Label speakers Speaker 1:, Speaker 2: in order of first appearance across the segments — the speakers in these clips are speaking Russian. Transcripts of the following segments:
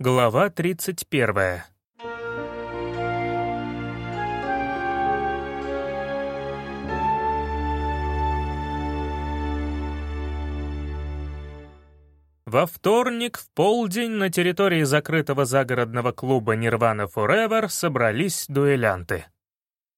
Speaker 1: Глава 31. Во вторник в полдень на территории закрытого загородного клуба «Нирвана Forever собрались дуэлянты.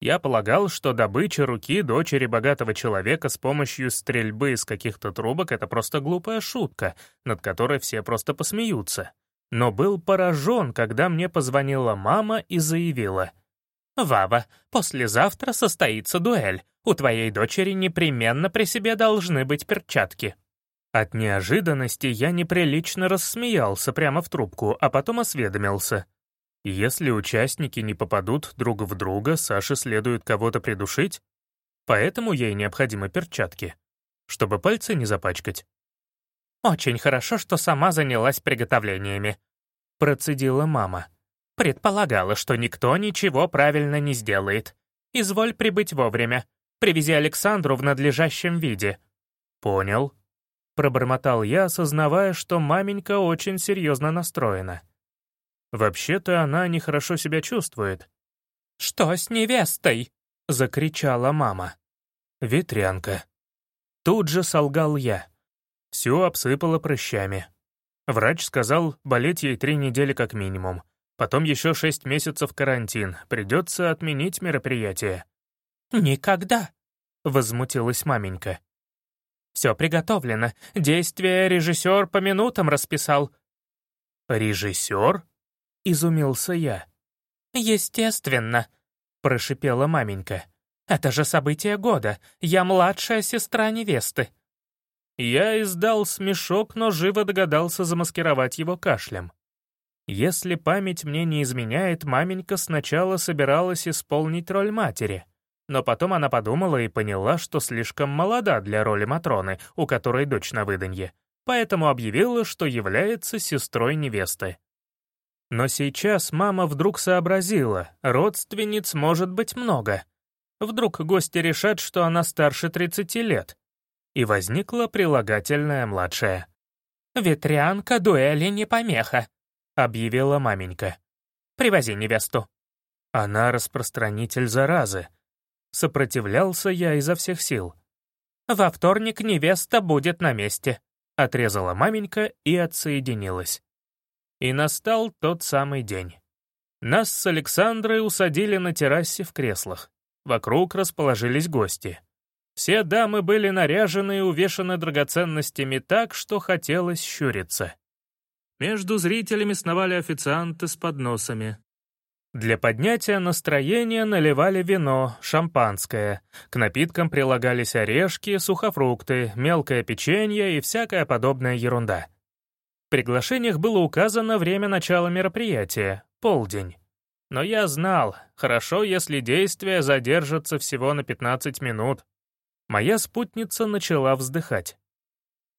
Speaker 1: Я полагал, что добыча руки дочери богатого человека с помощью стрельбы из каких-то трубок — это просто глупая шутка, над которой все просто посмеются но был поражен, когда мне позвонила мама и заявила. «Вава, послезавтра состоится дуэль. У твоей дочери непременно при себе должны быть перчатки». От неожиданности я неприлично рассмеялся прямо в трубку, а потом осведомился. Если участники не попадут друг в друга, Саше следует кого-то придушить, поэтому ей необходимы перчатки, чтобы пальцы не запачкать. «Очень хорошо, что сама занялась приготовлениями», — процедила мама. «Предполагала, что никто ничего правильно не сделает. Изволь прибыть вовремя. Привези Александру в надлежащем виде». «Понял», — пробормотал я, осознавая, что маменька очень серьезно настроена. «Вообще-то она нехорошо себя чувствует». «Что с невестой?» — закричала мама. «Ветрянка». Тут же солгал я. Все обсыпало прыщами. Врач сказал, болеть ей три недели как минимум. Потом еще шесть месяцев карантин. Придется отменить мероприятие. «Никогда!» — возмутилась маменька. «Все приготовлено. Действие режиссер по минутам расписал». «Режиссер?» — изумился я. «Естественно», — прошипела маменька. «Это же событие года. Я младшая сестра невесты». Я издал смешок, но живо догадался замаскировать его кашлем. Если память мне не изменяет, маменька сначала собиралась исполнить роль матери, но потом она подумала и поняла, что слишком молода для роли Матроны, у которой дочь на выданье, поэтому объявила, что является сестрой невесты. Но сейчас мама вдруг сообразила, родственниц может быть много. Вдруг гости решат, что она старше 30 лет, и возникла прилагательная младшая. «Ветрянка дуэли не помеха», — объявила маменька. «Привози невесту». Она распространитель заразы. Сопротивлялся я изо всех сил. «Во вторник невеста будет на месте», — отрезала маменька и отсоединилась. И настал тот самый день. Нас с Александрой усадили на террасе в креслах. Вокруг расположились гости. Все дамы были наряжены и увешаны драгоценностями так, что хотелось щуриться. Между зрителями сновали официанты с подносами. Для поднятия настроения наливали вино, шампанское. К напиткам прилагались орешки, сухофрукты, мелкое печенье и всякая подобная ерунда. В приглашениях было указано время начала мероприятия — полдень. Но я знал, хорошо, если действие задержится всего на 15 минут. Моя спутница начала вздыхать.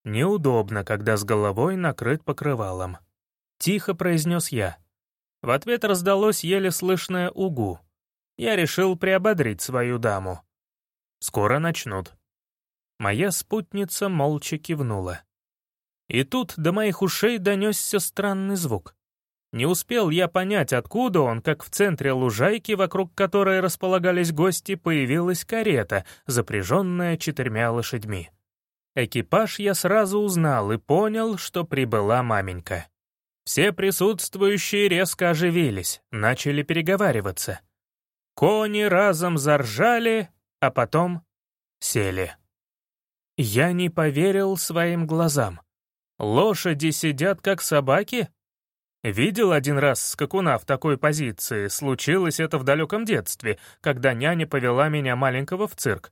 Speaker 1: «Неудобно, когда с головой накрыт покрывалом», — тихо произнес я. В ответ раздалось еле слышное «угу». Я решил приободрить свою даму. «Скоро начнут». Моя спутница молча кивнула. И тут до моих ушей донесся странный звук. Не успел я понять, откуда он, как в центре лужайки, вокруг которой располагались гости, появилась карета, запряженная четырьмя лошадьми. Экипаж я сразу узнал и понял, что прибыла маменька. Все присутствующие резко оживились, начали переговариваться. Кони разом заржали, а потом сели. Я не поверил своим глазам. Лошади сидят как собаки? Видел один раз скакуна в такой позиции, случилось это в далеком детстве, когда няня повела меня маленького в цирк.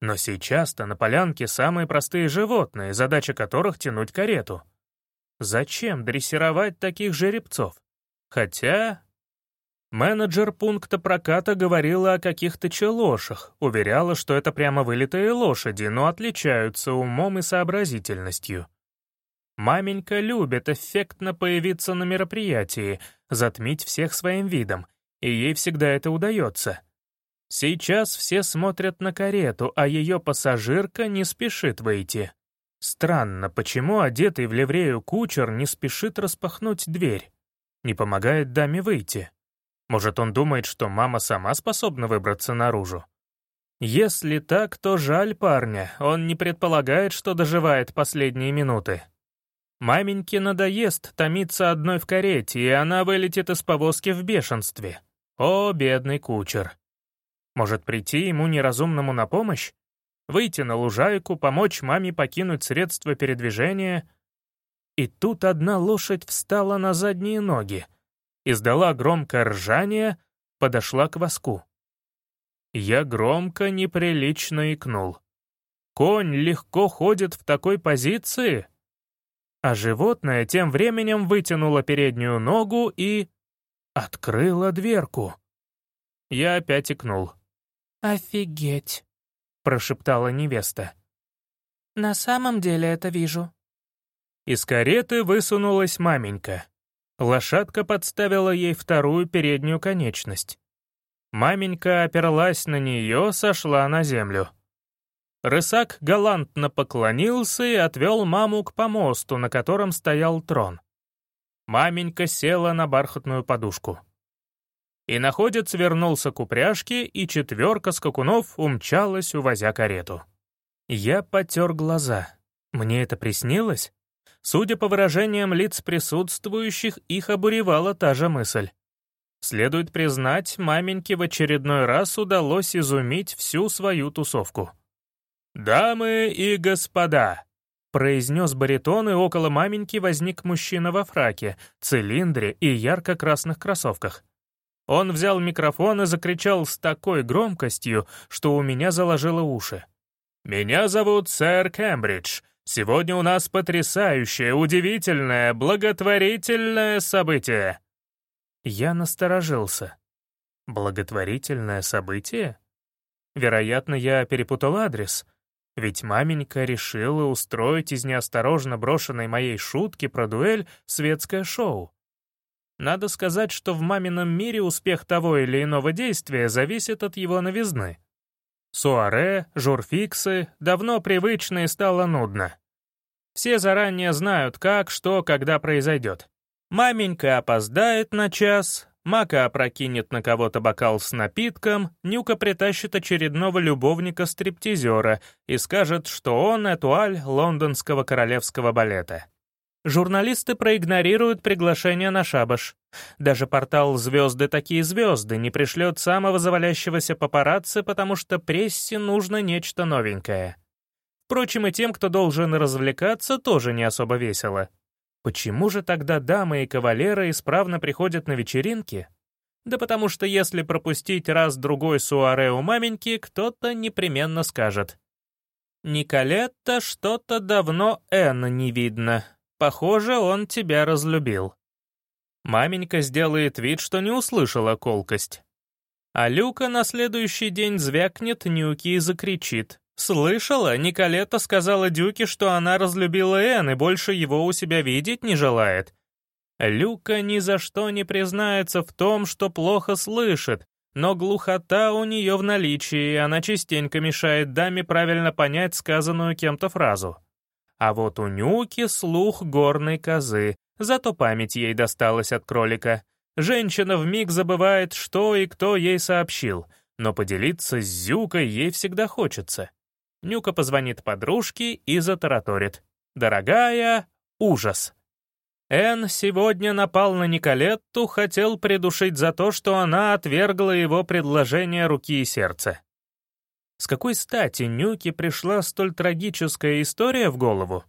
Speaker 1: Но сейчас-то на полянке самые простые животные, задача которых — тянуть карету. Зачем дрессировать таких жеребцов? Хотя... Менеджер пункта проката говорила о каких-то челошах, уверяла, что это прямо вылитые лошади, но отличаются умом и сообразительностью. Маменька любит эффектно появиться на мероприятии, затмить всех своим видом, и ей всегда это удается. Сейчас все смотрят на карету, а ее пассажирка не спешит выйти. Странно, почему одетый в ливрею кучер не спешит распахнуть дверь. Не помогает даме выйти. Может, он думает, что мама сама способна выбраться наружу? Если так, то жаль парня, он не предполагает, что доживает последние минуты. Маменьке надоест томиться одной в карете, и она вылетит из повозки в бешенстве. О, бедный кучер. Может прийти ему неразумному на помощь? Выйти на лужайку, помочь маме покинуть средства передвижения? И тут одна лошадь встала на задние ноги, издала громкое ржание, подошла к воску. Я громко, неприлично икнул. Конь легко ходит в такой позиции? А животное тем временем вытянуло переднюю ногу и... открыло дверку. Я опять икнул.
Speaker 2: «Офигеть!»
Speaker 1: — прошептала невеста.
Speaker 2: «На самом деле это вижу».
Speaker 1: Из кареты высунулась маменька. Лошадка подставила ей вторую переднюю конечность. Маменька оперлась на нее, сошла на землю. Рысак галантно поклонился и отвел маму к помосту, на котором стоял трон. Маменька села на бархатную подушку. И находец вернулся к упряжке, и четверка скакунов умчалась, увозя карету. Я потер глаза. Мне это приснилось? Судя по выражениям лиц присутствующих, их обуревала та же мысль. Следует признать, маменьке в очередной раз удалось изумить всю свою тусовку. «Дамы и господа!» — произнес баритон, и около маменьки возник мужчина во фраке, цилиндре и ярко-красных кроссовках. Он взял микрофон и закричал с такой громкостью, что у меня заложило уши. «Меня зовут сэр Кембридж. Сегодня у нас потрясающее, удивительное, благотворительное событие. Я насторожился. Благотворительное событие? Вероятно, я перепутал адрес, ведь маменька решила устроить из неосторожно брошенной моей шутки про дуэль светское шоу. Надо сказать, что в мамином мире успех того или иного действия зависит от его новизны. Суаре, журфиксы, давно привычно и стало нудно. Все заранее знают, как, что, когда произойдет. Маменька опоздает на час, Мака опрокинет на кого-то бокал с напитком, Нюка притащит очередного любовника-стриптизера и скажет, что он этуаль лондонского королевского балета. Журналисты проигнорируют приглашение на шабаш. Даже портал «Звезды такие звезды» не пришлет самого завалящегося папарацци, потому что прессе нужно нечто новенькое. Впрочем, и тем, кто должен развлекаться, тоже не особо весело. Почему же тогда дамы и кавалеры исправно приходят на вечеринки? Да потому что если пропустить раз-другой суаре у маменьки, кто-то непременно скажет. «Николетта, что-то давно Энн не видно. Похоже, он тебя разлюбил». Маменька сделает вид, что не услышала колкость. А Люка на следующий день звякнет нюки и закричит. «Слышала, Николета сказала Дюке, что она разлюбила Энн и больше его у себя видеть не желает. Люка ни за что не признается в том, что плохо слышит, но глухота у нее в наличии, и она частенько мешает даме правильно понять сказанную кем-то фразу. А вот у Нюки слух горной козы, зато память ей досталась от кролика. Женщина вмиг забывает, что и кто ей сообщил, но поделиться с Зюкой ей всегда хочется. Нюка позвонит подружке и затараторит. «Дорогая, ужас!» Эн сегодня напал на Николетту, хотел придушить за то, что она отвергла его предложение руки и сердца. С какой стати Нюке пришла столь трагическая история в голову?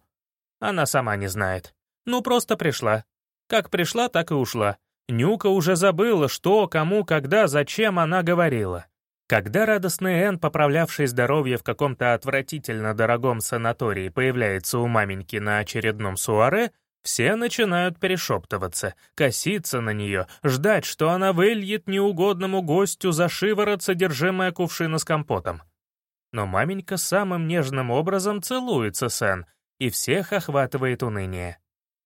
Speaker 1: Она сама не знает. Ну, просто пришла. Как пришла, так и ушла. Нюка уже забыла, что, кому, когда, зачем она говорила. Когда радостный Энн, поправлявший здоровье в каком-то отвратительно дорогом санатории, появляется у маменьки на очередном суаре, все начинают перешептываться, коситься на нее, ждать, что она выльет неугодному гостю за шиворот содержимое кувшина с компотом. Но маменька самым нежным образом целуется с Энн, и всех охватывает уныние.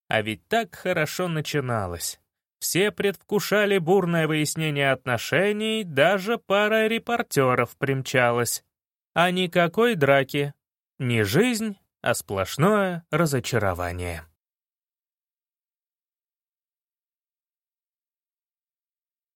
Speaker 1: А ведь так хорошо начиналось. Все предвкушали бурное выяснение отношений, даже пара репортеров примчалась. А никакой драки. Не жизнь, а сплошное разочарование.